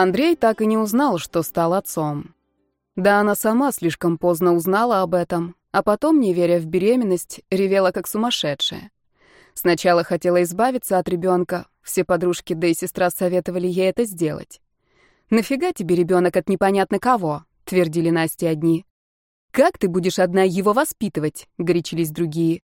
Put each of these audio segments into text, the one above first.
Андрей так и не узнал, что стал отцом. Да она сама слишком поздно узнала об этом, а потом, не веря в беременность, ревела как сумасшедшая. Сначала хотела избавиться от ребенка, все подружки, да и сестра советовали ей это сделать. «Нафига тебе ребенок от непонятно кого?» — твердили Насте одни. «Как ты будешь одна его воспитывать?» — горячились другие.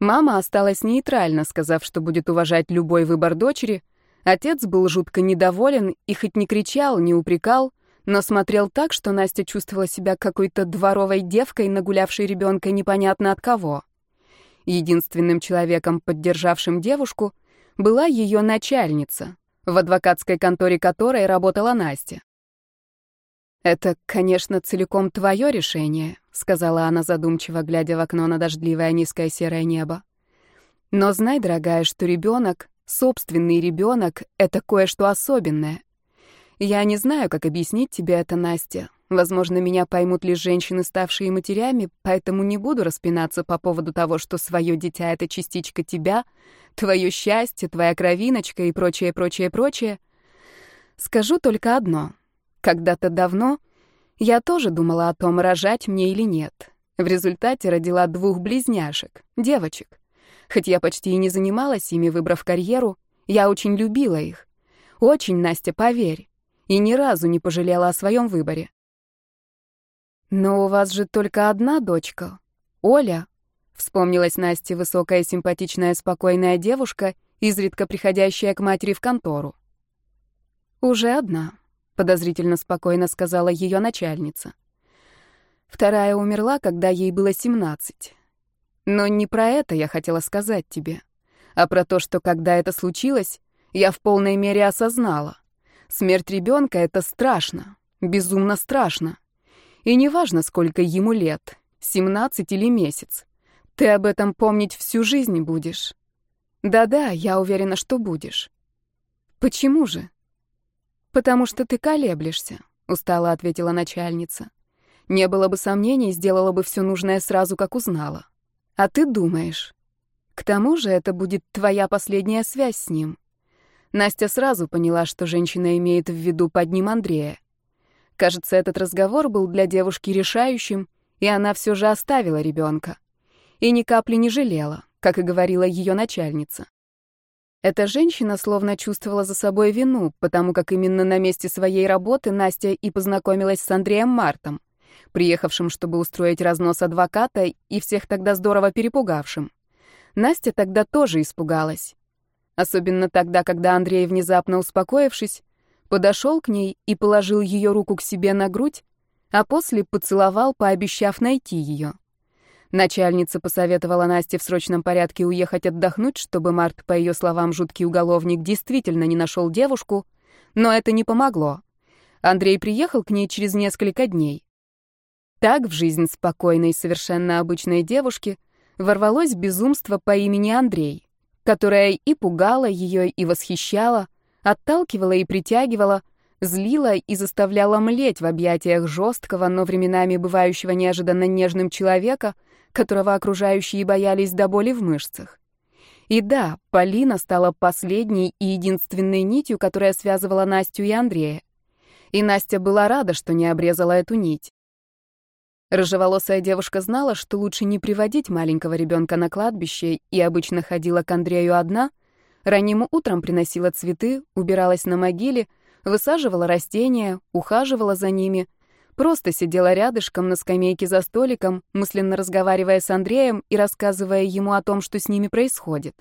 Мама осталась нейтральна, сказав, что будет уважать любой выбор дочери, Отец был жутко недоволен и хоть не кричал, не упрекал, но смотрел так, что Настя чувствовала себя какой-то дворовой девкой, нагулявшей ребенка непонятно от кого. Единственным человеком, поддержавшим девушку, была ее начальница, в адвокатской конторе которой работала Настя. «Это, конечно, целиком твое решение», — сказала она задумчиво, глядя в окно на дождливое низкое серое небо. «Но знай, дорогая, что ребенок Собственный ребенок — это кое-что особенное. Я не знаю, как объяснить тебе это, Настя. Возможно, меня поймут лишь женщины, ставшие матерями, поэтому не буду распинаться по поводу того, что свое дитя — это частичка тебя, твое счастье, твоя кровиночка и прочее, прочее, прочее. Скажу только одно. Когда-то давно я тоже думала о том, рожать мне или нет. В результате родила двух близняшек, девочек. Хоть я почти и не занималась ими, выбрав карьеру, я очень любила их. Очень, Настя, поверь. И ни разу не пожалела о своем выборе. «Но у вас же только одна дочка. Оля», — вспомнилась Насте высокая, симпатичная, спокойная девушка, изредка приходящая к матери в контору. «Уже одна», — подозрительно спокойно сказала ее начальница. Вторая умерла, когда ей было семнадцать. Но не про это я хотела сказать тебе, а про то, что когда это случилось, я в полной мере осознала. Смерть ребенка — это страшно, безумно страшно. И неважно, сколько ему лет, 17 или месяц. Ты об этом помнить всю жизнь будешь. Да-да, я уверена, что будешь. Почему же? Потому что ты колеблешься, устало ответила начальница. Не было бы сомнений, сделала бы все нужное сразу, как узнала. А ты думаешь. К тому же это будет твоя последняя связь с ним. Настя сразу поняла, что женщина имеет в виду под ним Андрея. Кажется, этот разговор был для девушки решающим, и она все же оставила ребенка. И ни капли не жалела, как и говорила ее начальница. Эта женщина словно чувствовала за собой вину, потому как именно на месте своей работы Настя и познакомилась с Андреем Мартом приехавшим, чтобы устроить разнос адвоката и всех тогда здорово перепугавшим. Настя тогда тоже испугалась. Особенно тогда, когда Андрей, внезапно успокоившись, подошел к ней и положил ее руку к себе на грудь, а после поцеловал, пообещав найти ее. Начальница посоветовала Насте в срочном порядке уехать отдохнуть, чтобы Март, по ее словам, жуткий уголовник, действительно не нашел девушку, но это не помогло. Андрей приехал к ней через несколько дней. Так в жизнь спокойной, совершенно обычной девушки ворвалось безумство по имени Андрей, которое и пугало ее, и восхищало, отталкивало и притягивало, злило и заставляло млеть в объятиях жесткого, но временами бывающего неожиданно нежным человека, которого окружающие боялись до боли в мышцах. И да, Полина стала последней и единственной нитью, которая связывала Настю и Андрея. И Настя была рада, что не обрезала эту нить. Рыжеволосая девушка знала, что лучше не приводить маленького ребенка на кладбище и обычно ходила к Андрею одна, ранним утром приносила цветы, убиралась на могиле, высаживала растения, ухаживала за ними, просто сидела рядышком на скамейке за столиком, мысленно разговаривая с Андреем и рассказывая ему о том, что с ними происходит.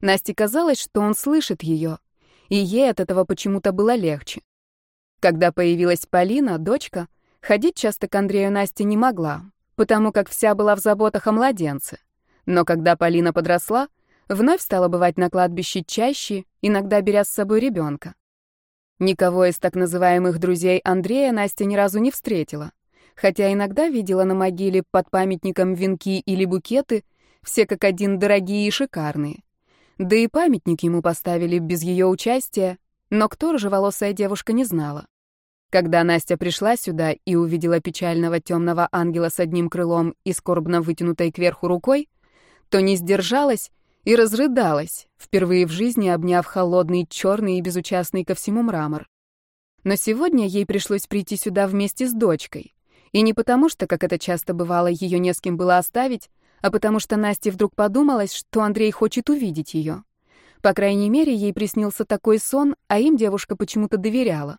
Насте казалось, что он слышит ее, и ей от этого почему-то было легче. Когда появилась Полина, дочка, Ходить часто к Андрею Настя не могла, потому как вся была в заботах о младенце. Но когда Полина подросла, вновь стала бывать на кладбище чаще, иногда беря с собой ребенка. Никого из так называемых друзей Андрея Настя ни разу не встретила, хотя иногда видела на могиле под памятником венки или букеты, все как один дорогие и шикарные. Да и памятник ему поставили без ее участия, но кто рыжеволосая девушка не знала. Когда Настя пришла сюда и увидела печального темного ангела с одним крылом и скорбно вытянутой кверху рукой, то не сдержалась и разрыдалась, впервые в жизни обняв холодный, черный и безучастный ко всему мрамор. Но сегодня ей пришлось прийти сюда вместе с дочкой. И не потому, что, как это часто бывало, ее не с кем было оставить, а потому что Насте вдруг подумалось, что Андрей хочет увидеть ее. По крайней мере, ей приснился такой сон, а им девушка почему-то доверяла.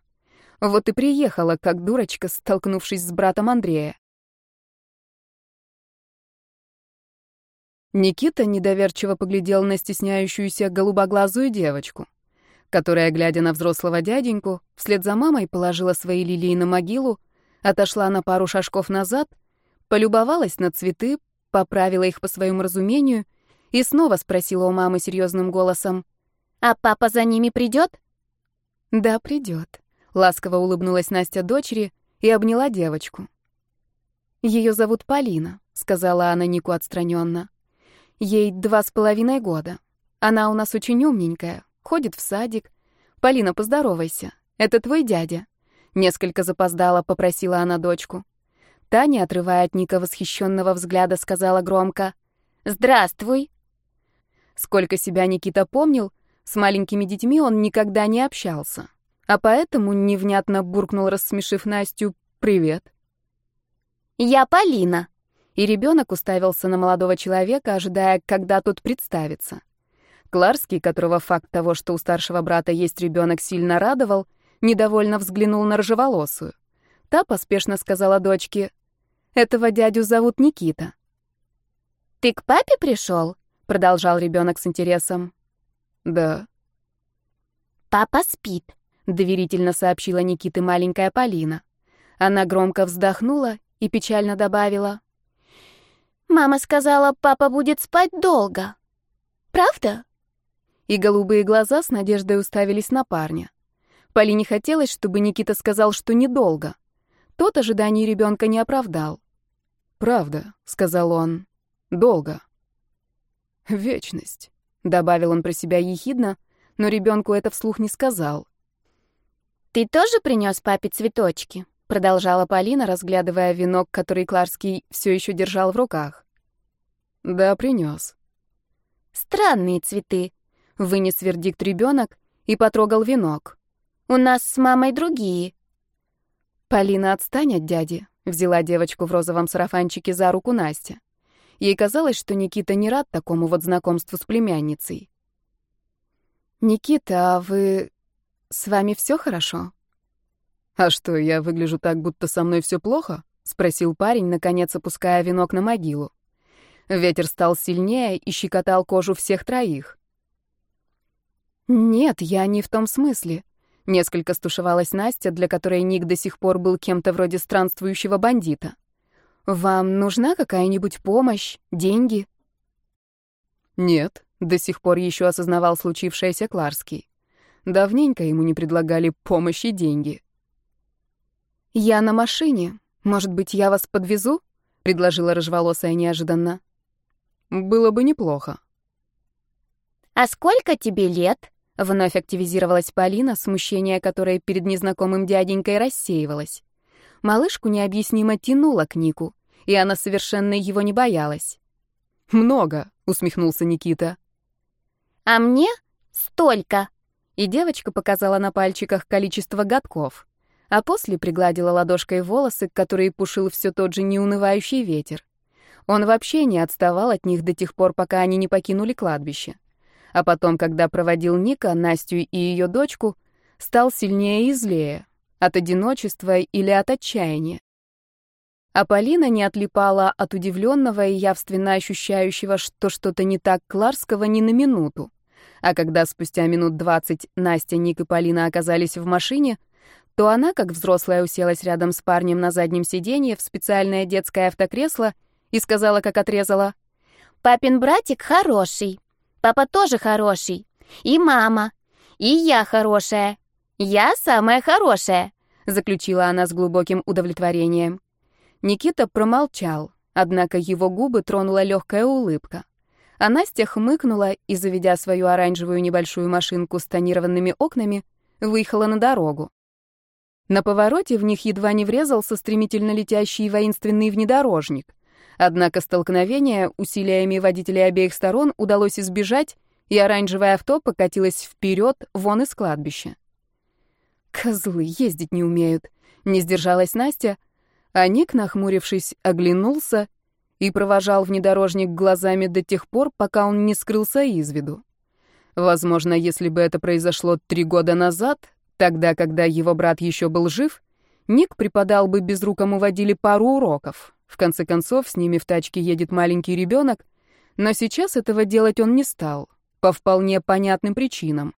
Вот и приехала, как дурочка, столкнувшись с братом Андрея. Никита недоверчиво поглядел на стесняющуюся голубоглазую девочку, которая, глядя на взрослого дяденьку, вслед за мамой положила свои лилии на могилу, отошла на пару шажков назад, полюбовалась на цветы, поправила их по своему разумению и снова спросила у мамы серьезным голосом, «А папа за ними придет?» «Да, придет», — ласково улыбнулась Настя дочери и обняла девочку. «Ее зовут Полина», — сказала она Нику отстраненно. Ей два с половиной года. Она у нас очень умненькая, ходит в садик. Полина, поздоровайся. Это твой дядя. Несколько запоздала, попросила она дочку. Таня, отрывая от Ника восхищенного взгляда, сказала громко «Здравствуй». Сколько себя Никита помнил, с маленькими детьми он никогда не общался, а поэтому невнятно буркнул, рассмешив Настю «Привет». «Я Полина», и ребенок уставился на молодого человека, ожидая, когда тот представится. Кларский, которого факт того, что у старшего брата есть ребенок, сильно радовал, недовольно взглянул на рыжеволосую. Та поспешно сказала дочке, «Этого дядю зовут Никита». «Ты к папе пришел?» — продолжал ребенок с интересом. «Да». «Папа спит», — доверительно сообщила Никиты маленькая Полина. Она громко вздохнула и печально добавила, Мама сказала, папа будет спать долго. Правда? И голубые глаза с надеждой уставились на парня. Полине хотелось, чтобы Никита сказал, что недолго. Тот ожиданий ребенка не оправдал. «Правда», — сказал он, — «долго». «Вечность», — добавил он про себя ехидно, но ребенку это вслух не сказал. «Ты тоже принес папе цветочки?» продолжала Полина, разглядывая венок, который Кларский все еще держал в руках. Да, принес. Странные цветы, вынес вердикт ребенок и потрогал венок. У нас с мамой другие. Полина, отстань от дяди, взяла девочку в розовом сарафанчике за руку Настя. Ей казалось, что Никита не рад такому вот знакомству с племянницей. «Никита, а вы... с вами все хорошо?» «А что, я выгляжу так, будто со мной все плохо?» — спросил парень, наконец опуская венок на могилу. Ветер стал сильнее и щекотал кожу всех троих. «Нет, я не в том смысле», — несколько стушевалась Настя, для которой Ник до сих пор был кем-то вроде странствующего бандита. «Вам нужна какая-нибудь помощь, деньги?» «Нет», — до сих пор еще осознавал случившееся Кларский. Давненько ему не предлагали помощь и деньги. «Я на машине. Может быть, я вас подвезу?» — предложила рыжеволосая неожиданно. «Было бы неплохо». «А сколько тебе лет?» — вновь активизировалась Полина, смущение которой перед незнакомым дяденькой рассеивалось. Малышку необъяснимо тянуло к Нику, и она совершенно его не боялась. «Много», — усмехнулся Никита. «А мне столько», — и девочка показала на пальчиках количество годков а после пригладила ладошкой волосы, которые пушил все тот же неунывающий ветер. Он вообще не отставал от них до тех пор, пока они не покинули кладбище. А потом, когда проводил Ника, Настю и ее дочку, стал сильнее и злее, от одиночества или от отчаяния. А Полина не отлипала от удивленного и явственно ощущающего, что что-то не так Кларского ни на минуту. А когда спустя минут двадцать Настя, Ник и Полина оказались в машине, то она, как взрослая, уселась рядом с парнем на заднем сиденье в специальное детское автокресло и сказала, как отрезала. «Папин братик хороший. Папа тоже хороший. И мама. И я хорошая. Я самая хорошая», — заключила она с глубоким удовлетворением. Никита промолчал, однако его губы тронула легкая улыбка. А Настя хмыкнула и, заведя свою оранжевую небольшую машинку с тонированными окнами, выехала на дорогу. На повороте в них едва не врезался стремительно летящий воинственный внедорожник. Однако столкновение усилиями водителей обеих сторон удалось избежать, и оранжевое авто покатилось вперед, вон из кладбища. Козлы ездить не умеют. Не сдержалась Настя, а Ник, нахмурившись, оглянулся и провожал внедорожник глазами до тех пор, пока он не скрылся из виду. Возможно, если бы это произошло три года назад, тогда, когда его брат еще был жив, Ник преподал бы безрукому водили пару уроков. В конце концов, с ними в тачке едет маленький ребенок, но сейчас этого делать он не стал, по вполне понятным причинам.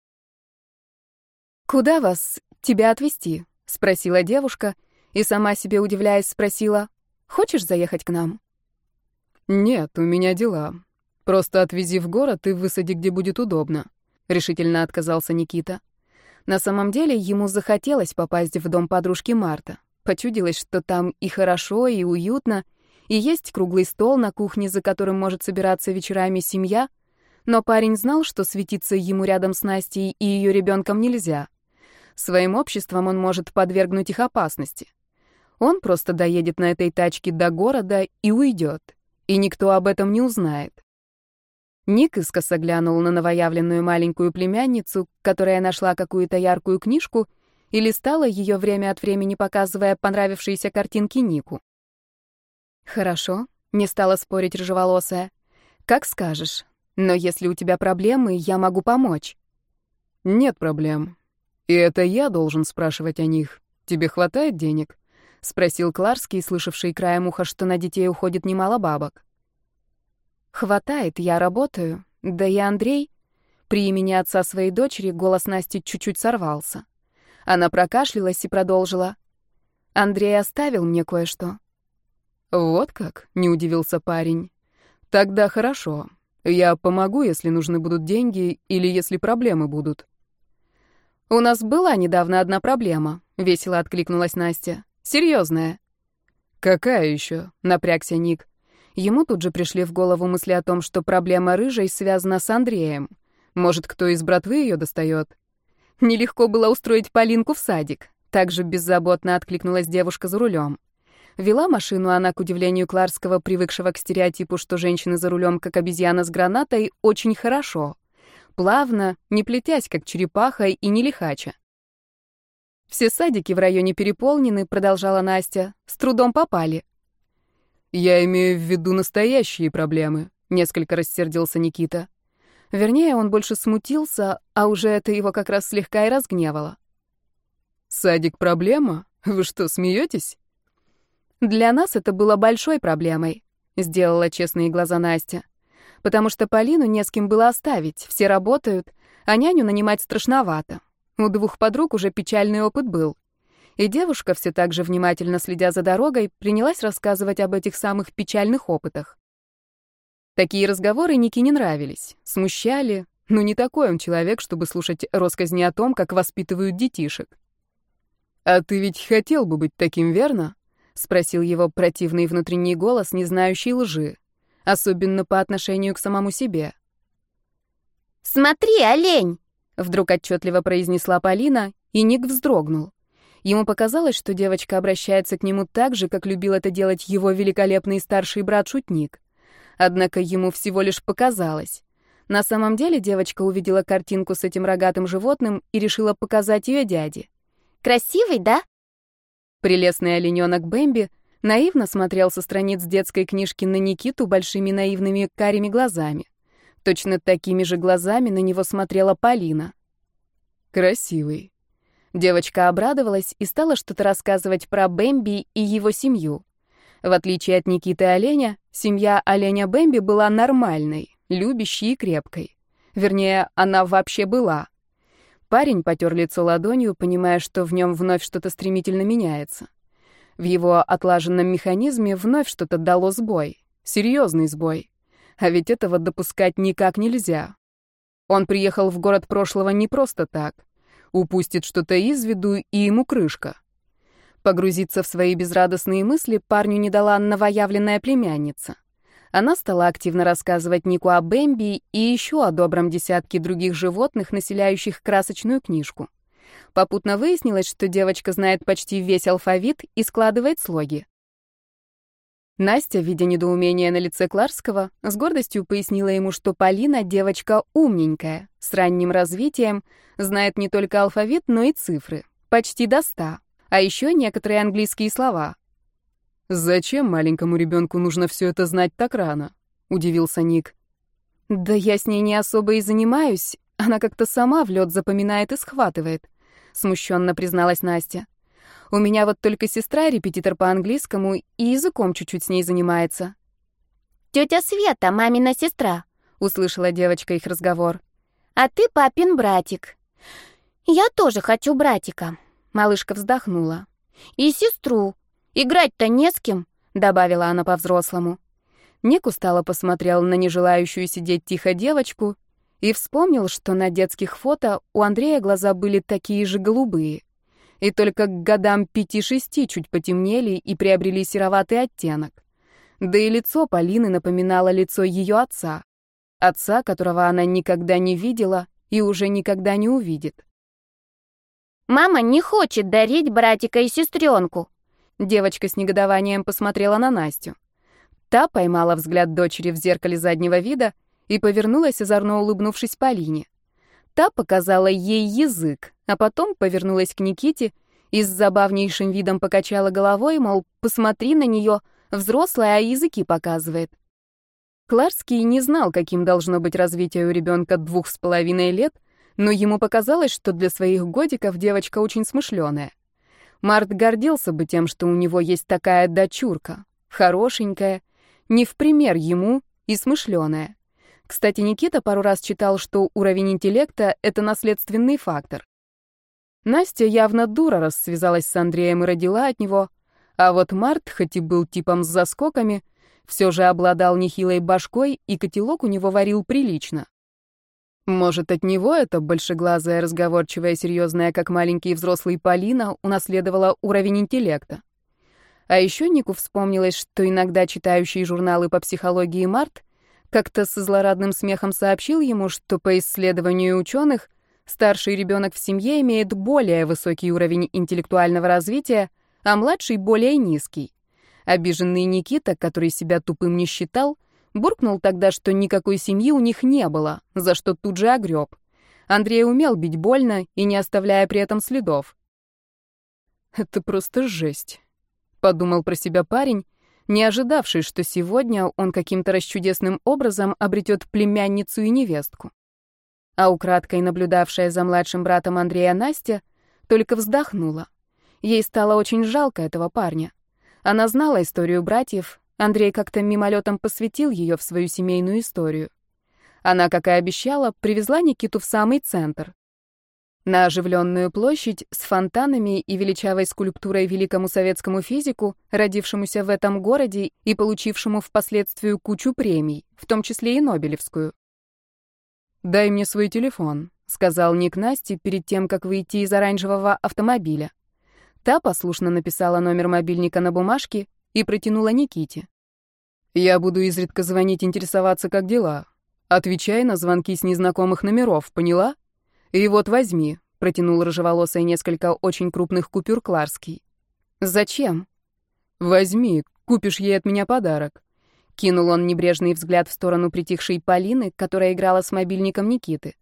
«Куда вас? Тебя отвезти?» — спросила девушка, и сама себе удивляясь спросила, «Хочешь заехать к нам?» «Нет, у меня дела. Просто отвези в город и высади, где будет удобно», — решительно отказался Никита. На самом деле ему захотелось попасть в дом подружки Марта. Почудилось, что там и хорошо, и уютно, и есть круглый стол на кухне, за которым может собираться вечерами семья, но парень знал, что светиться ему рядом с Настей и ее ребенком нельзя. Своим обществом он может подвергнуть их опасности. Он просто доедет на этой тачке до города и уйдет и никто об этом не узнает. Ник искоса глянул на новоявленную маленькую племянницу, которая нашла какую-то яркую книжку и листала ее время от времени, показывая понравившиеся картинки Нику. «Хорошо», — не стала спорить рыжеволосая. «Как скажешь. Но если у тебя проблемы, я могу помочь». «Нет проблем. И это я должен спрашивать о них. Тебе хватает денег?» — спросил Кларский, слышавший краем уха, что на детей уходит немало бабок. «Хватает, я работаю. Да и Андрей...» При имени отца своей дочери голос Насти чуть-чуть сорвался. Она прокашлялась и продолжила. «Андрей оставил мне кое-что». «Вот как?» — не удивился парень. «Тогда хорошо. Я помогу, если нужны будут деньги или если проблемы будут». «У нас была недавно одна проблема», — весело откликнулась Настя. Серьезная. Какая еще? напрягся Ник. Ему тут же пришли в голову мысли о том, что проблема рыжей связана с Андреем. Может, кто из братвы ее достает? Нелегко было устроить Полинку в садик. Также беззаботно откликнулась девушка за рулем. Вела машину она, к удивлению Кларского, привыкшего к стереотипу, что женщины за рулем, как обезьяна с гранатой, очень хорошо. Плавно, не плетясь, как черепаха и не лихача. Все садики в районе переполнены, продолжала Настя. С трудом попали. Я имею в виду настоящие проблемы, несколько рассердился Никита. Вернее, он больше смутился, а уже это его как раз слегка и разгневало. Садик проблема? Вы что, смеетесь? Для нас это было большой проблемой, сделала честные глаза Настя. Потому что Полину не с кем было оставить, все работают, а няню нанимать страшновато. У двух подруг уже печальный опыт был. И девушка, все так же внимательно следя за дорогой, принялась рассказывать об этих самых печальных опытах. Такие разговоры Нике не нравились, смущали, но не такой он человек, чтобы слушать россказни о том, как воспитывают детишек. «А ты ведь хотел бы быть таким, верно?» — спросил его противный внутренний голос, не знающий лжи, особенно по отношению к самому себе. «Смотри, олень!» Вдруг отчетливо произнесла Полина, и Ник вздрогнул. Ему показалось, что девочка обращается к нему так же, как любил это делать его великолепный старший брат-шутник. Однако ему всего лишь показалось. На самом деле девочка увидела картинку с этим рогатым животным и решила показать ее дяде. «Красивый, да?» Прелестный олененок Бэмби наивно смотрел со страниц детской книжки на Никиту большими наивными карими глазами. Точно такими же глазами на него смотрела Полина. «Красивый». Девочка обрадовалась и стала что-то рассказывать про Бэмби и его семью. В отличие от Никиты Оленя, семья Оленя Бэмби была нормальной, любящей и крепкой. Вернее, она вообще была. Парень потер лицо ладонью, понимая, что в нем вновь что-то стремительно меняется. В его отлаженном механизме вновь что-то дало сбой. Серьезный сбой. А ведь этого допускать никак нельзя. Он приехал в город прошлого не просто так. Упустит что-то из виду, и ему крышка. Погрузиться в свои безрадостные мысли парню не дала новоявленная племянница. Она стала активно рассказывать Нику о Бэмби и еще о добром десятке других животных, населяющих красочную книжку. Попутно выяснилось, что девочка знает почти весь алфавит и складывает слоги. Настя, видя недоумение на лице Кларского, с гордостью пояснила ему, что Полина девочка умненькая, с ранним развитием, знает не только алфавит, но и цифры. почти до ста, а еще некоторые английские слова. «Зачем маленькому ребенку нужно все это знать так рано?» — удивился Ник. «Да я с ней не особо и занимаюсь. Она как-то сама в лед запоминает и схватывает», — смущенно призналась Настя. «У меня вот только сестра репетитор по английскому и языком чуть-чуть с ней занимается». «Тетя Света, мамина сестра», — услышала девочка их разговор. «А ты папин братик». «Я тоже хочу братика», — малышка вздохнула. «И сестру. Играть-то не с кем», — добавила она по-взрослому. Ник устало посмотрел на нежелающую сидеть тихо девочку и вспомнил, что на детских фото у Андрея глаза были такие же голубые. И только к годам пяти-шести чуть потемнели и приобрели сероватый оттенок. Да и лицо Полины напоминало лицо ее отца. Отца, которого она никогда не видела и уже никогда не увидит. «Мама не хочет дарить братика и сестренку», Девочка с негодованием посмотрела на Настю. Та поймала взгляд дочери в зеркале заднего вида и повернулась, озорно улыбнувшись Полине. Та показала ей язык, а потом повернулась к Никите и с забавнейшим видом покачала головой, мол, посмотри на нее, взрослая, а языки показывает. Кларский не знал, каким должно быть развитие у ребенка двух с половиной лет, но ему показалось, что для своих годиков девочка очень смышленая. Март гордился бы тем, что у него есть такая дочурка, хорошенькая, не в пример ему и смышленая. Кстати, Никита пару раз читал, что уровень интеллекта — это наследственный фактор. Настя явно дура, раз связалась с Андреем и родила от него, а вот Март, хоть и был типом с заскоками, все же обладал нехилой башкой, и котелок у него варил прилично. Может, от него эта большеглазая, разговорчивая, серьезная, как маленький взрослый Полина, унаследовала уровень интеллекта. А еще Нику вспомнилось, что иногда читающий журналы по психологии Март как-то со злорадным смехом сообщил ему, что по исследованию ученых старший ребенок в семье имеет более высокий уровень интеллектуального развития, а младший — более низкий. Обиженный Никита, который себя тупым не считал, Буркнул тогда, что никакой семьи у них не было, за что тут же огреб. Андрей умел бить больно и не оставляя при этом следов. «Это просто жесть», — подумал про себя парень, не ожидавший, что сегодня он каким-то расчудесным образом обретет племянницу и невестку. А украдкой наблюдавшая за младшим братом Андрея Настя только вздохнула. Ей стало очень жалко этого парня. Она знала историю братьев, Андрей как-то мимолетом посвятил ее в свою семейную историю. Она, как и обещала, привезла Никиту в самый центр. На оживленную площадь с фонтанами и величавой скульптурой великому советскому физику, родившемуся в этом городе и получившему впоследствии кучу премий, в том числе и Нобелевскую. «Дай мне свой телефон», — сказал Ник Насте перед тем, как выйти из оранжевого автомобиля. Та послушно написала номер мобильника на бумажке и протянула Никите. «Я буду изредка звонить, интересоваться, как дела. Отвечай на звонки с незнакомых номеров, поняла? И вот возьми», — протянул рыжеволосой несколько очень крупных купюр Кларский. «Зачем?» «Возьми, купишь ей от меня подарок». Кинул он небрежный взгляд в сторону притихшей Полины, которая играла с мобильником Никиты.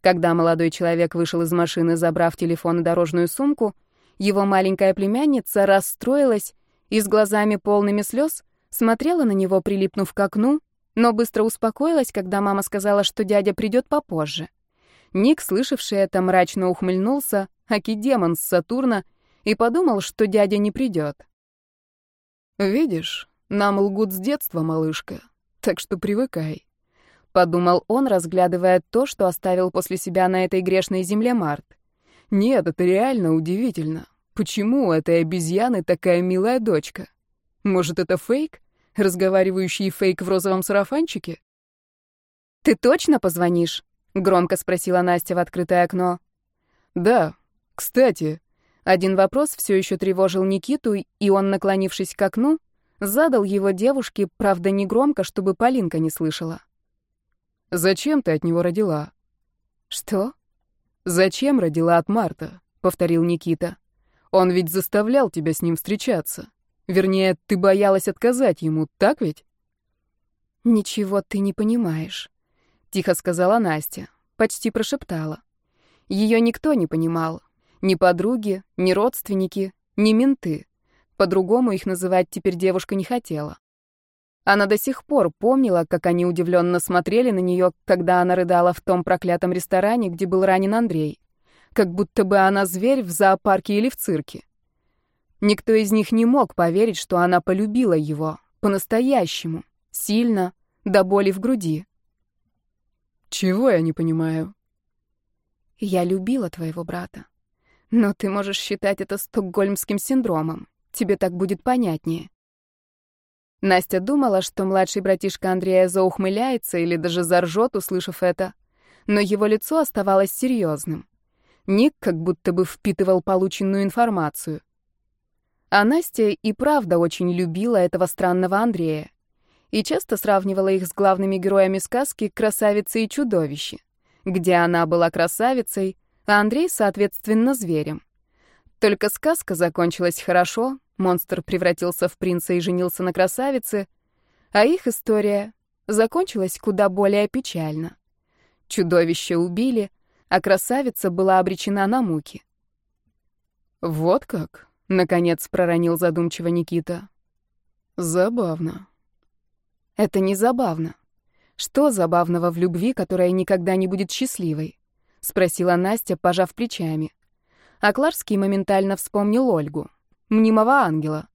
Когда молодой человек вышел из машины, забрав телефон и дорожную сумку, его маленькая племянница расстроилась и с глазами полными слез смотрела на него, прилипнув к окну, но быстро успокоилась, когда мама сказала, что дядя придет попозже. Ник, слышавший это, мрачно ухмыльнулся, аки демон с Сатурна, и подумал, что дядя не придет. «Видишь, нам лгут с детства, малышка, так что привыкай», — подумал он, разглядывая то, что оставил после себя на этой грешной земле Март. «Нет, это реально удивительно. Почему у этой обезьяны такая милая дочка? Может, это фейк? Разговаривающий фейк в розовом сарафанчике? «Ты точно позвонишь?» — громко спросила Настя в открытое окно. «Да. Кстати...» Один вопрос все еще тревожил Никиту, и он, наклонившись к окну, задал его девушке, правда, не громко, чтобы Полинка не слышала. «Зачем ты от него родила?» «Что?» «Зачем родила от Марта?» — повторил Никита. Он ведь заставлял тебя с ним встречаться. Вернее, ты боялась отказать ему, так ведь? Ничего ты не понимаешь, тихо сказала Настя, почти прошептала. Ее никто не понимал. Ни подруги, ни родственники, ни менты. По-другому их называть теперь девушка не хотела. Она до сих пор помнила, как они удивленно смотрели на нее, когда она рыдала в том проклятом ресторане, где был ранен Андрей. Как будто бы она зверь в зоопарке или в цирке. Никто из них не мог поверить, что она полюбила его, по-настоящему, сильно, до боли в груди. «Чего я не понимаю?» «Я любила твоего брата. Но ты можешь считать это стокгольмским синдромом. Тебе так будет понятнее». Настя думала, что младший братишка Андрея заухмыляется или даже заржет, услышав это, но его лицо оставалось серьезным. Ник как будто бы впитывал полученную информацию. А Настя и правда очень любила этого странного Андрея и часто сравнивала их с главными героями сказки «Красавица и чудовище», где она была красавицей, а Андрей, соответственно, зверем. Только сказка закончилась хорошо, монстр превратился в принца и женился на красавице, а их история закончилась куда более печально. Чудовище убили, а красавица была обречена на муки. «Вот как?» — наконец проронил задумчиво Никита. «Забавно». «Это не забавно. Что забавного в любви, которая никогда не будет счастливой?» — спросила Настя, пожав плечами. А Кларский моментально вспомнил Ольгу мнимого ангела.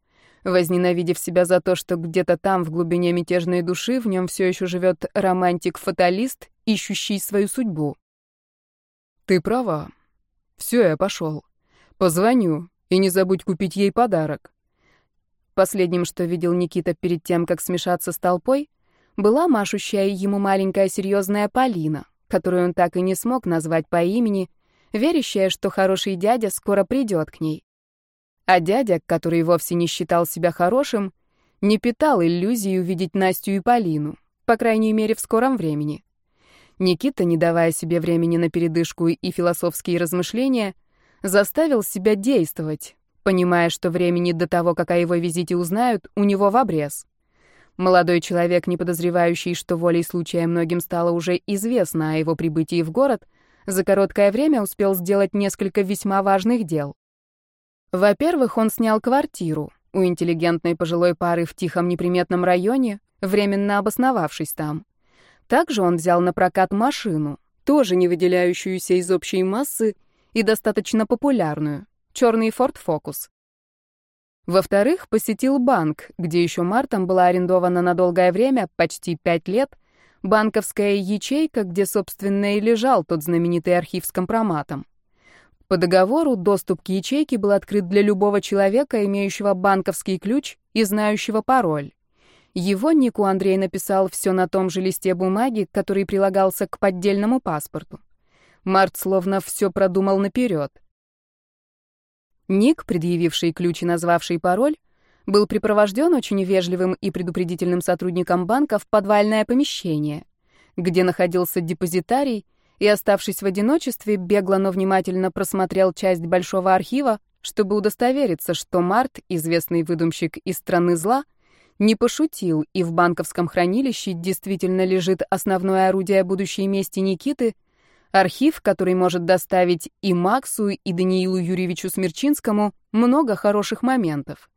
Возненавидев себя за то, что где-то там, в глубине мятежной души, в нем все еще живет романтик-фаталист, ищущий свою судьбу. «Ты права. Все, я пошел. Позвоню, и не забудь купить ей подарок». Последним, что видел Никита перед тем, как смешаться с толпой, была машущая ему маленькая серьезная Полина, которую он так и не смог назвать по имени, верящая, что хороший дядя скоро придет к ней. А дядя, который вовсе не считал себя хорошим, не питал иллюзий увидеть Настю и Полину, по крайней мере, в скором времени. Никита, не давая себе времени на передышку и философские размышления, заставил себя действовать, понимая, что времени до того, как о его визите узнают, у него в обрез. Молодой человек, не подозревающий, что волей случая многим стало уже известно о его прибытии в город, за короткое время успел сделать несколько весьма важных дел. Во-первых, он снял квартиру у интеллигентной пожилой пары в тихом неприметном районе, временно обосновавшись там. Также он взял на прокат машину, тоже не выделяющуюся из общей массы и достаточно популярную, черный Ford Focus. Во-вторых, посетил банк, где еще мартом была арендована на долгое время, почти пять лет, банковская ячейка, где, собственно, и лежал тот знаменитый архив с компроматом. По договору доступ к ячейке был открыт для любого человека, имеющего банковский ключ и знающего пароль. Его Нику Андрей написал все на том же листе бумаги, который прилагался к поддельному паспорту. Март словно все продумал наперед. Ник, предъявивший ключ и назвавший пароль, был припровожден очень вежливым и предупредительным сотрудником банка в подвальное помещение, где находился депозитарий, и, оставшись в одиночестве, бегло, но внимательно просмотрел часть большого архива, чтобы удостовериться, что Март, известный выдумщик из страны зла, не пошутил, и в банковском хранилище действительно лежит основное орудие будущей мести Никиты, архив, который может доставить и Максу, и Даниилу Юрьевичу Смерчинскому много хороших моментов.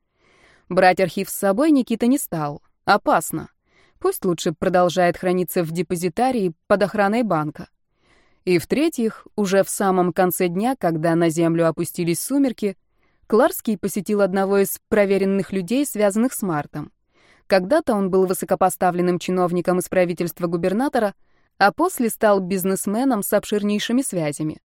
Брать архив с собой Никита не стал. Опасно. Пусть лучше продолжает храниться в депозитарии под охраной банка. И в-третьих, уже в самом конце дня, когда на землю опустились сумерки, Кларский посетил одного из проверенных людей, связанных с Мартом. Когда-то он был высокопоставленным чиновником из правительства губернатора, а после стал бизнесменом с обширнейшими связями.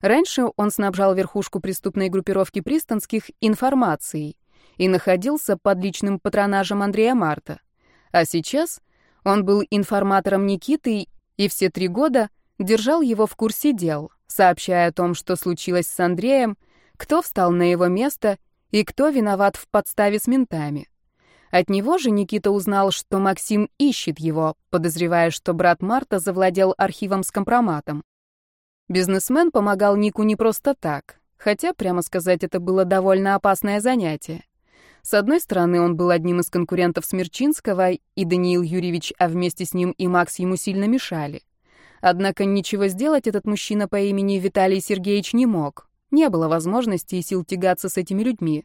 Раньше он снабжал верхушку преступной группировки пристанских информацией и находился под личным патронажем Андрея Марта. А сейчас он был информатором Никиты и все три года — держал его в курсе дел, сообщая о том, что случилось с Андреем, кто встал на его место и кто виноват в подставе с ментами. От него же Никита узнал, что Максим ищет его, подозревая, что брат Марта завладел архивом с компроматом. Бизнесмен помогал Нику не просто так, хотя, прямо сказать, это было довольно опасное занятие. С одной стороны, он был одним из конкурентов Смерчинского, и Даниил Юрьевич, а вместе с ним и Макс ему сильно мешали. Однако ничего сделать этот мужчина по имени Виталий Сергеевич не мог. не было возможности и сил тягаться с этими людьми.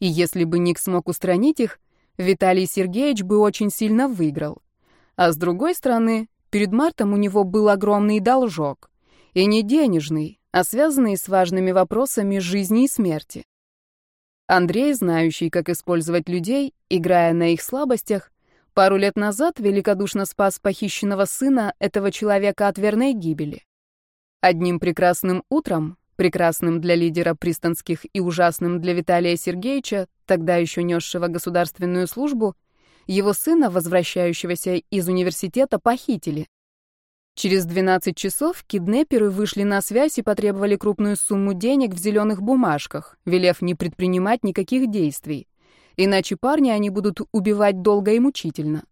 И если бы Ник смог устранить их, Виталий Сергеевич бы очень сильно выиграл. А с другой стороны, перед Мартом у него был огромный должок. И не денежный, а связанный с важными вопросами жизни и смерти. Андрей, знающий, как использовать людей, играя на их слабостях, пару лет назад великодушно спас похищенного сына этого человека от верной гибели. Одним прекрасным утром, прекрасным для лидера пристанских и ужасным для Виталия Сергеевича, тогда еще несшего государственную службу, его сына, возвращающегося из университета, похитили. Через 12 часов киднеперы вышли на связь и потребовали крупную сумму денег в зеленых бумажках, велев не предпринимать никаких действий. Иначе парни они будут убивать долго и мучительно.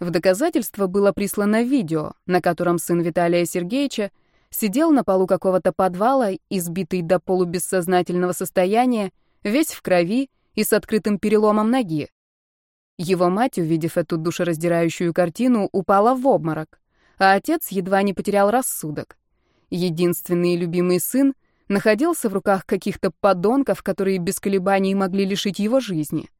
В доказательство было прислано видео, на котором сын Виталия Сергеевича сидел на полу какого-то подвала, избитый до полубессознательного состояния, весь в крови и с открытым переломом ноги. Его мать, увидев эту душераздирающую картину, упала в обморок а отец едва не потерял рассудок. Единственный любимый сын находился в руках каких-то подонков, которые без колебаний могли лишить его жизни.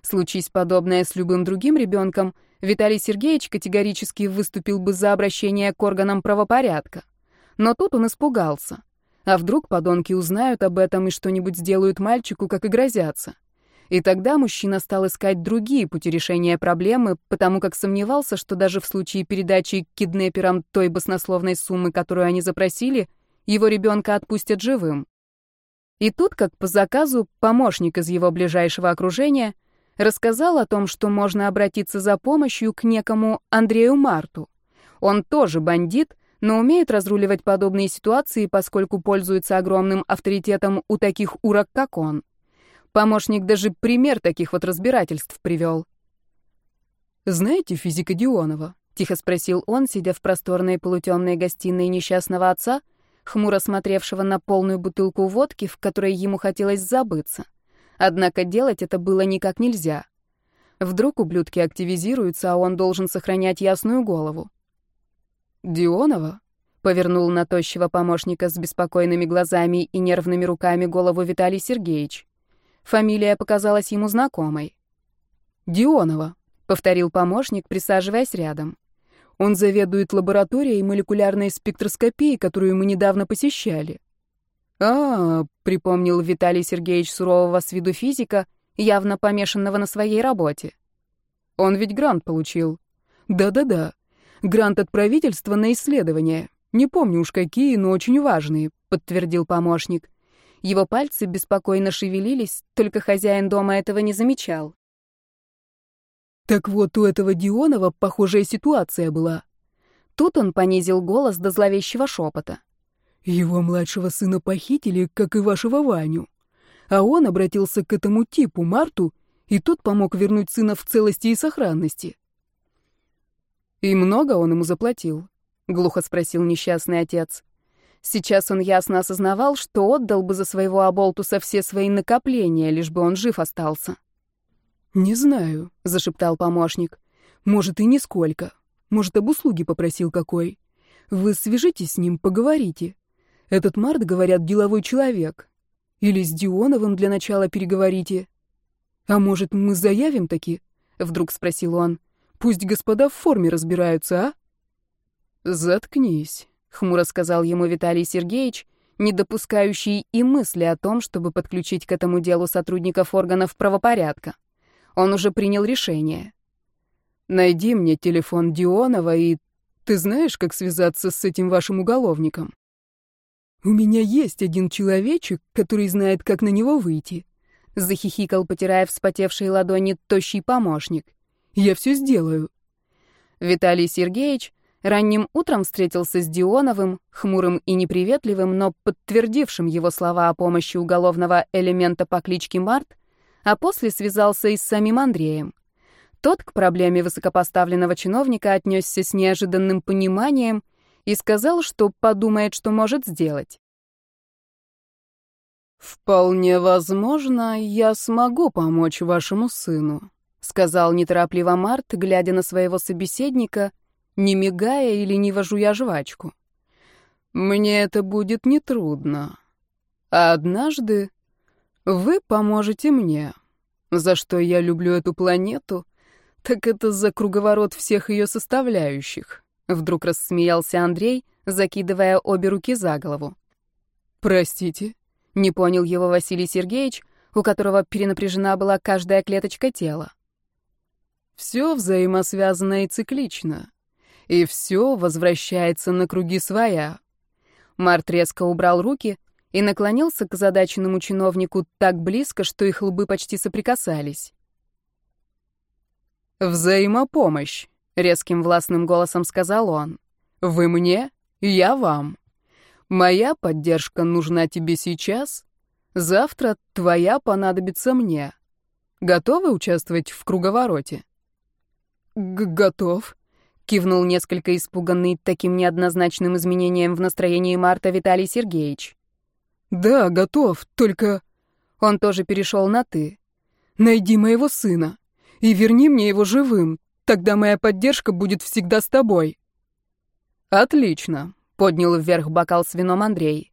Случись подобное с любым другим ребенком, Виталий Сергеевич категорически выступил бы за обращение к органам правопорядка. Но тут он испугался. А вдруг подонки узнают об этом и что-нибудь сделают мальчику, как и грозятся? И тогда мужчина стал искать другие пути решения проблемы, потому как сомневался, что даже в случае передачи киднеперам той баснословной суммы, которую они запросили, его ребенка отпустят живым. И тут, как по заказу, помощник из его ближайшего окружения рассказал о том, что можно обратиться за помощью к некому Андрею Марту. Он тоже бандит, но умеет разруливать подобные ситуации, поскольку пользуется огромным авторитетом у таких урок, как он. Помощник даже пример таких вот разбирательств привел. «Знаете физика Дионова?» — тихо спросил он, сидя в просторной полутемной гостиной несчастного отца, хмуро смотревшего на полную бутылку водки, в которой ему хотелось забыться. Однако делать это было никак нельзя. Вдруг ублюдки активизируются, а он должен сохранять ясную голову. «Дионова?» — повернул на тощего помощника с беспокойными глазами и нервными руками голову Виталий Сергеевич. Фамилия показалась ему знакомой. «Дионова», — повторил помощник, присаживаясь рядом. «Он заведует лабораторией молекулярной спектроскопии, которую мы недавно посещали». «А, -а, припомнил Виталий Сергеевич сурового с виду физика, явно помешанного на своей работе. «Он ведь грант получил». «Да-да-да. Грант от правительства на исследования. Не помню уж какие, но очень важные», — подтвердил помощник. Его пальцы беспокойно шевелились, только хозяин дома этого не замечал. Так вот, у этого Дионова похожая ситуация была. Тут он понизил голос до зловещего шепота. Его младшего сына похитили, как и вашего Ваню. А он обратился к этому типу, Марту, и тот помог вернуть сына в целости и сохранности. «И много он ему заплатил?» — глухо спросил несчастный отец. Сейчас он ясно осознавал, что отдал бы за своего оболтуса все свои накопления, лишь бы он жив остался. «Не знаю», — зашептал помощник. «Может, и нисколько. Может, об услуге попросил какой. Вы свяжитесь с ним, поговорите. Этот Март, говорят, деловой человек. Или с Дионовым для начала переговорите. А может, мы заявим таки?» — вдруг спросил он. «Пусть господа в форме разбираются, а?» «Заткнись», хмуро сказал ему Виталий Сергеевич, не допускающий и мысли о том, чтобы подключить к этому делу сотрудников органов правопорядка. Он уже принял решение. «Найди мне телефон Дионова, и ты знаешь, как связаться с этим вашим уголовником?» «У меня есть один человечек, который знает, как на него выйти», — захихикал, потирая вспотевшие ладони тощий помощник. «Я все сделаю». Виталий Сергеевич Ранним утром встретился с Дионовым, хмурым и неприветливым, но подтвердившим его слова о помощи уголовного элемента по кличке Март, а после связался и с самим Андреем. Тот к проблеме высокопоставленного чиновника отнесся с неожиданным пониманием и сказал, что подумает, что может сделать. «Вполне возможно, я смогу помочь вашему сыну», — сказал неторопливо Март, глядя на своего собеседника — не мигая или не вожу я жвачку. Мне это будет нетрудно. А однажды вы поможете мне. За что я люблю эту планету, так это за круговорот всех ее составляющих. Вдруг рассмеялся Андрей, закидывая обе руки за голову. Простите, не понял его Василий Сергеевич, у которого перенапряжена была каждая клеточка тела. Все взаимосвязано и циклично. И все возвращается на круги своя. Март резко убрал руки и наклонился к задаченному чиновнику так близко, что их лбы почти соприкасались. «Взаимопомощь», — резким властным голосом сказал он. «Вы мне, я вам. Моя поддержка нужна тебе сейчас, завтра твоя понадобится мне. Готовы участвовать в круговороте?» «Готов», — кивнул несколько испуганный таким неоднозначным изменением в настроении Марта Виталий Сергеевич. «Да, готов, только...» Он тоже перешел на «ты». «Найди моего сына и верни мне его живым, тогда моя поддержка будет всегда с тобой». «Отлично», — поднял вверх бокал с вином Андрей.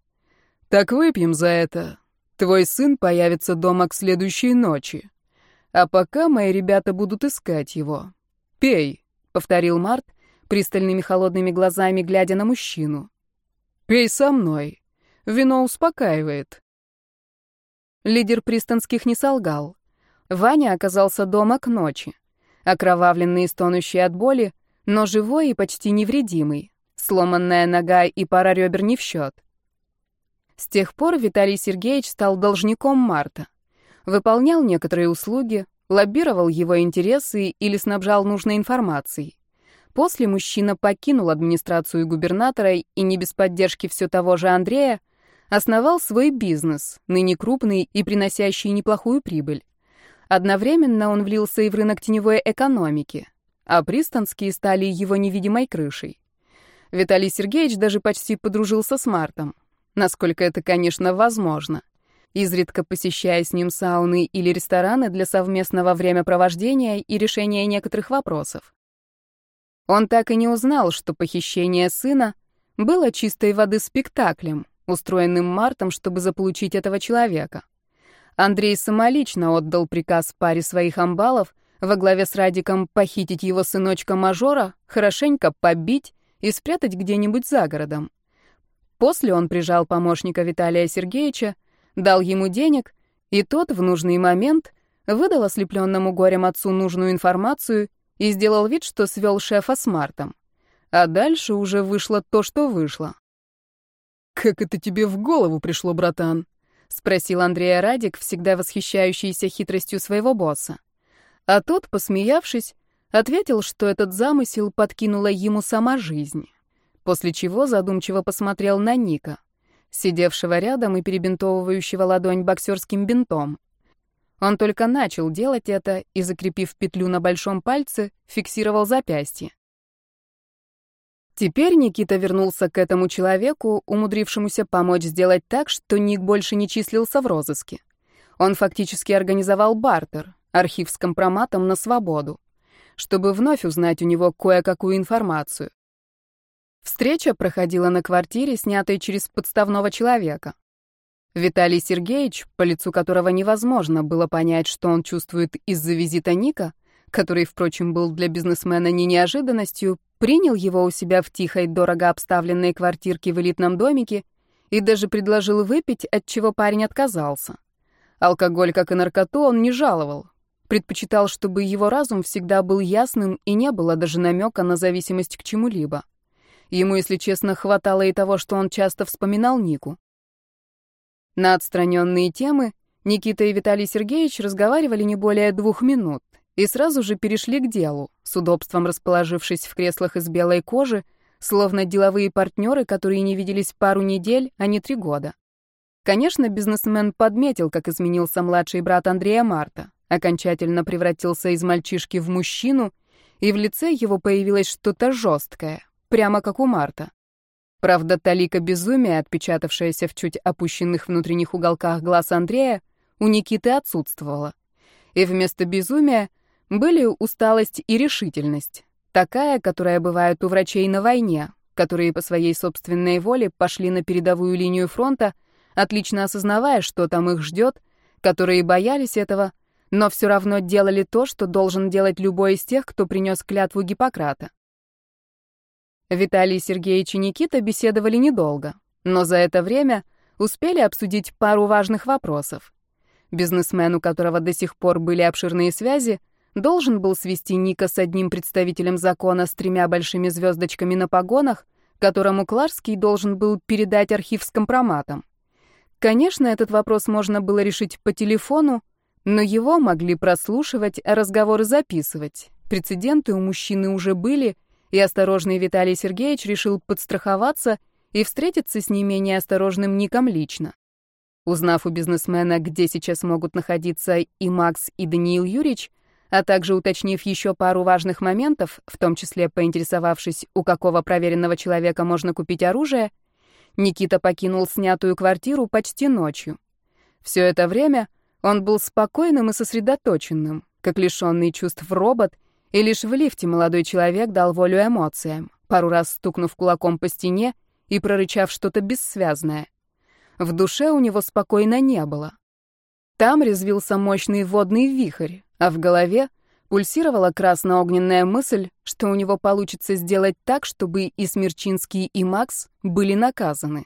«Так выпьем за это. Твой сын появится дома к следующей ночи. А пока мои ребята будут искать его. «Пей», — повторил Март, пристальными холодными глазами глядя на мужчину. «Пей со мной. Вино успокаивает». Лидер пристанских не солгал. Ваня оказался дома к ночи. Окровавленный и стонущий от боли, но живой и почти невредимый. Сломанная нога и пара ребер не в счет. С тех пор Виталий Сергеевич стал должником Марта. Выполнял некоторые услуги, лоббировал его интересы или снабжал нужной информацией. После мужчина покинул администрацию губернатора и не без поддержки все того же Андрея основал свой бизнес, ныне крупный и приносящий неплохую прибыль. Одновременно он влился и в рынок теневой экономики, а пристанские стали его невидимой крышей. Виталий Сергеевич даже почти подружился с Мартом, насколько это, конечно, возможно изредка посещая с ним сауны или рестораны для совместного времяпровождения и решения некоторых вопросов. Он так и не узнал, что похищение сына было чистой воды спектаклем, устроенным Мартом, чтобы заполучить этого человека. Андрей самолично отдал приказ паре своих амбалов во главе с Радиком похитить его сыночка-мажора, хорошенько побить и спрятать где-нибудь за городом. После он прижал помощника Виталия Сергеевича, дал ему денег, и тот в нужный момент выдал ослепленному горем отцу нужную информацию и сделал вид, что свел шефа с Мартом. А дальше уже вышло то, что вышло. «Как это тебе в голову пришло, братан?» — спросил Андрея Радик, всегда восхищающийся хитростью своего босса. А тот, посмеявшись, ответил, что этот замысел подкинула ему сама жизнь, после чего задумчиво посмотрел на Ника — сидевшего рядом и перебинтовывающего ладонь боксерским бинтом. Он только начал делать это и, закрепив петлю на большом пальце, фиксировал запястье. Теперь Никита вернулся к этому человеку, умудрившемуся помочь сделать так, что Ник больше не числился в розыске. Он фактически организовал бартер, архив с компроматом на свободу, чтобы вновь узнать у него кое-какую информацию. Встреча проходила на квартире, снятой через подставного человека. Виталий Сергеевич, по лицу которого невозможно было понять, что он чувствует из-за визита Ника, который, впрочем, был для бизнесмена не неожиданностью, принял его у себя в тихой, дорого обставленной квартирке в элитном домике и даже предложил выпить, от чего парень отказался. Алкоголь, как и наркоту, он не жаловал. Предпочитал, чтобы его разум всегда был ясным и не было даже намека на зависимость к чему-либо. Ему, если честно, хватало и того, что он часто вспоминал Нику. На отстраненные темы Никита и Виталий Сергеевич разговаривали не более двух минут и сразу же перешли к делу, с удобством расположившись в креслах из белой кожи, словно деловые партнеры, которые не виделись пару недель, а не три года. Конечно, бизнесмен подметил, как изменился младший брат Андрея Марта, окончательно превратился из мальчишки в мужчину, и в лице его появилось что-то жесткое, прямо как у Марта. Правда, талика безумия, отпечатавшаяся в чуть опущенных внутренних уголках глаз Андрея, у Никиты отсутствовала. И вместо безумия были усталость и решительность, такая, которая бывает у врачей на войне, которые по своей собственной воле пошли на передовую линию фронта, отлично осознавая, что там их ждет, которые боялись этого, но все равно делали то, что должен делать любой из тех, кто принес клятву Гиппократа. Виталий Сергеевич и Никита беседовали недолго, но за это время успели обсудить пару важных вопросов. Бизнесмен, у которого до сих пор были обширные связи, должен был свести Ника с одним представителем закона с тремя большими звездочками на погонах, которому Кларский должен был передать архив с компроматом. Конечно, этот вопрос можно было решить по телефону, но его могли прослушивать, а разговоры записывать. Прецеденты у мужчины уже были, и осторожный Виталий Сергеевич решил подстраховаться и встретиться с не менее осторожным Ником лично. Узнав у бизнесмена, где сейчас могут находиться и Макс, и Даниил Юрьевич, а также уточнив еще пару важных моментов, в том числе поинтересовавшись, у какого проверенного человека можно купить оружие, Никита покинул снятую квартиру почти ночью. Все это время он был спокойным и сосредоточенным, как лишенный чувств робот, и лишь в лифте молодой человек дал волю эмоциям, пару раз стукнув кулаком по стене и прорычав что-то бессвязное. В душе у него спокойно не было. Там резвился мощный водный вихрь, а в голове пульсировала красно-огненная мысль, что у него получится сделать так, чтобы и Смерчинский, и Макс были наказаны.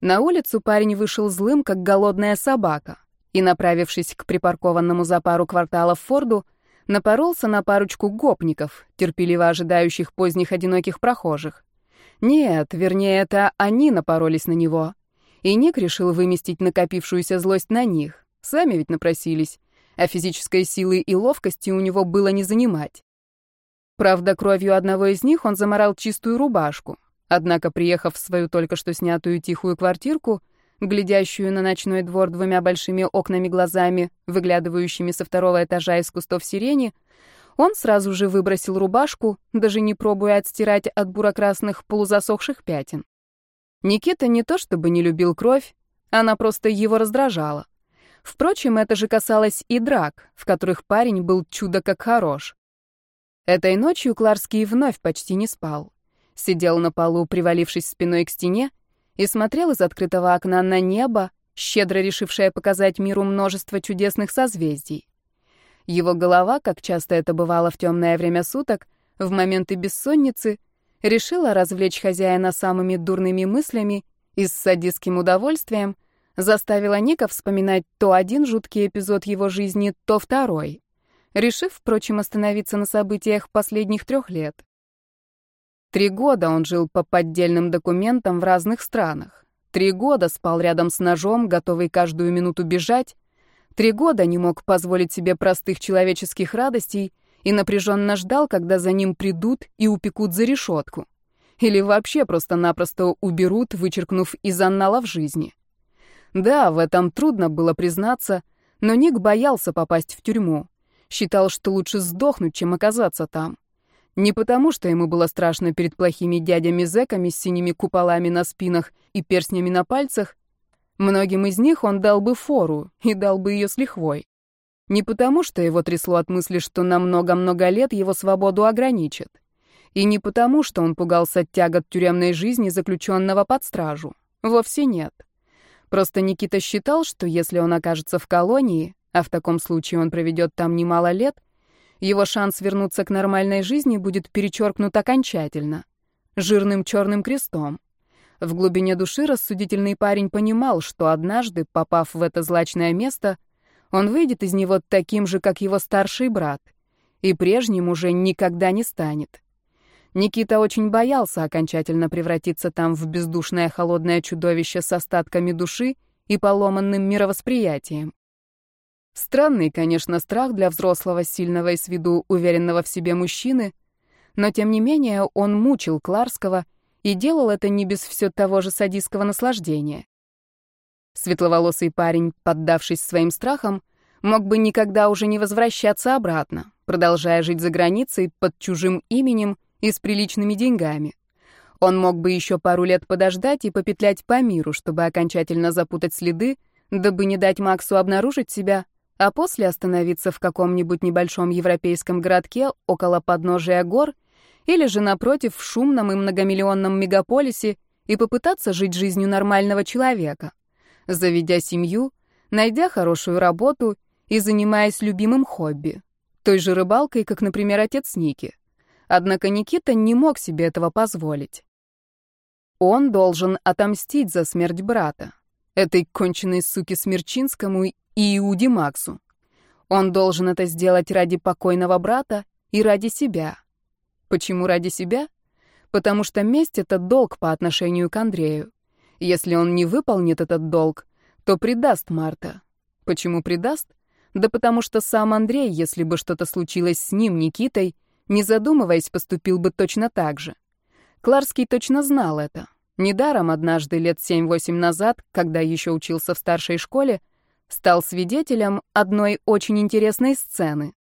На улицу парень вышел злым, как голодная собака, и, направившись к припаркованному за пару кварталов Форду, напоролся на парочку гопников, терпеливо ожидающих поздних одиноких прохожих. Нет, вернее, это они напоролись на него. И Ник решил выместить накопившуюся злость на них. Сами ведь напросились а физической силы и ловкости у него было не занимать. Правда, кровью одного из них он заморал чистую рубашку. Однако, приехав в свою только что снятую тихую квартирку, глядящую на ночной двор двумя большими окнами глазами, выглядывающими со второго этажа из кустов сирени, он сразу же выбросил рубашку, даже не пробуя отстирать от буро-красных полузасохших пятен. Никита не то чтобы не любил кровь, она просто его раздражала. Впрочем, это же касалось и драк, в которых парень был чудо как хорош. Этой ночью Кларский вновь почти не спал. Сидел на полу, привалившись спиной к стене, и смотрел из открытого окна на небо, щедро решившее показать миру множество чудесных созвездий. Его голова, как часто это бывало в темное время суток, в моменты бессонницы, решила развлечь хозяина самыми дурными мыслями и с садистским удовольствием — заставила Ника вспоминать то один жуткий эпизод его жизни, то второй, решив, впрочем, остановиться на событиях последних трех лет. Три года он жил по поддельным документам в разных странах. Три года спал рядом с ножом, готовый каждую минуту бежать. Три года не мог позволить себе простых человеческих радостей и напряженно ждал, когда за ним придут и упекут за решетку. Или вообще просто-напросто уберут, вычеркнув из анналов жизни. Да, в этом трудно было признаться, но Ник боялся попасть в тюрьму. Считал, что лучше сдохнуть, чем оказаться там. Не потому, что ему было страшно перед плохими дядями-зэками с синими куполами на спинах и перстнями на пальцах. Многим из них он дал бы фору и дал бы ее с лихвой. Не потому, что его трясло от мысли, что на много-много лет его свободу ограничат. И не потому, что он пугался тягот тюремной жизни заключенного под стражу. Вовсе нет. Просто Никита считал, что если он окажется в колонии, а в таком случае он проведет там немало лет, его шанс вернуться к нормальной жизни будет перечеркнут окончательно, жирным черным крестом. В глубине души рассудительный парень понимал, что однажды, попав в это злачное место, он выйдет из него таким же, как его старший брат, и прежним уже никогда не станет. Никита очень боялся окончательно превратиться там в бездушное холодное чудовище с остатками души и поломанным мировосприятием. Странный, конечно, страх для взрослого, сильного и с виду уверенного в себе мужчины, но тем не менее он мучил Кларского и делал это не без все того же садистского наслаждения. Светловолосый парень, поддавшись своим страхам, мог бы никогда уже не возвращаться обратно, продолжая жить за границей под чужим именем и с приличными деньгами. Он мог бы еще пару лет подождать и попетлять по миру, чтобы окончательно запутать следы, дабы не дать Максу обнаружить себя, а после остановиться в каком-нибудь небольшом европейском городке около подножия гор или же, напротив, в шумном и многомиллионном мегаполисе и попытаться жить жизнью нормального человека. заведя семью, найдя хорошую работу и занимаясь любимым хобби, той же рыбалкой, как, например, отец Ники. Однако Никита не мог себе этого позволить. Он должен отомстить за смерть брата, этой конченной суки Смерчинскому и Иуде Максу. Он должен это сделать ради покойного брата и ради себя. Почему ради себя? Потому что месть — это долг по отношению к Андрею. Если он не выполнит этот долг, то предаст Марта. Почему предаст? Да потому что сам Андрей, если бы что-то случилось с ним, Никитой, не задумываясь, поступил бы точно так же. Кларский точно знал это. Недаром однажды лет 7-8 назад, когда еще учился в старшей школе, стал свидетелем одной очень интересной сцены.